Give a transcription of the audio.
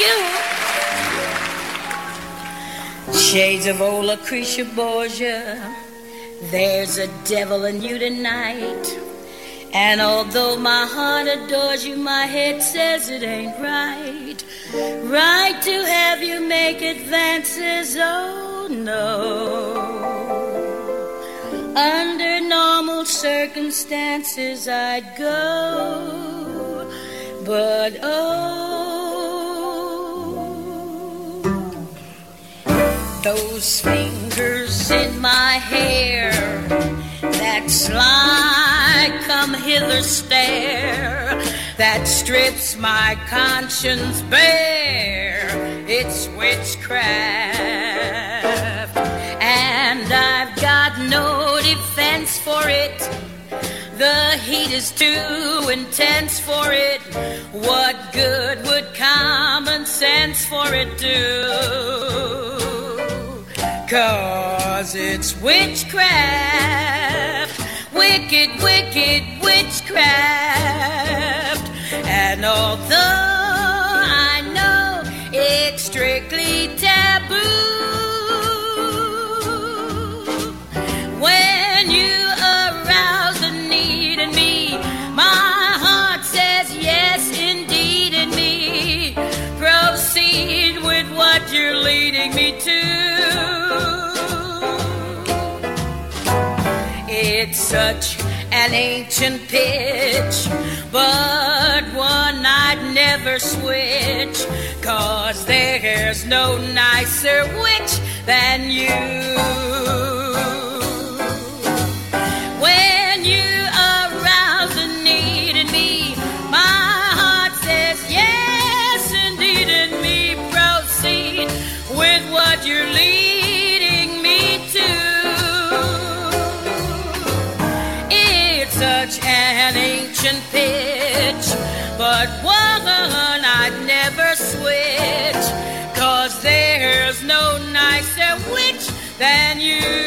You. Shades of old Lucretia Borgia, there's a devil in you tonight. And although my heart adores you, my head says it ain't right. Right to have you make advances, oh no. Under normal circumstances, I'd go. But oh, those fingers in my hair, that sly come hither stare, that strips my conscience bare, it's witchcraft. And I've got no defense for it. The heat is too intense for it. What good would common sense for it do? Cause it's witchcraft. Wicked, wicked witchcraft. And all I It's such an ancient pitch, but one I'd never switch. Cause there's no nicer witch than you. and pitch. But one I'd never switch, cause there's no nicer witch than you.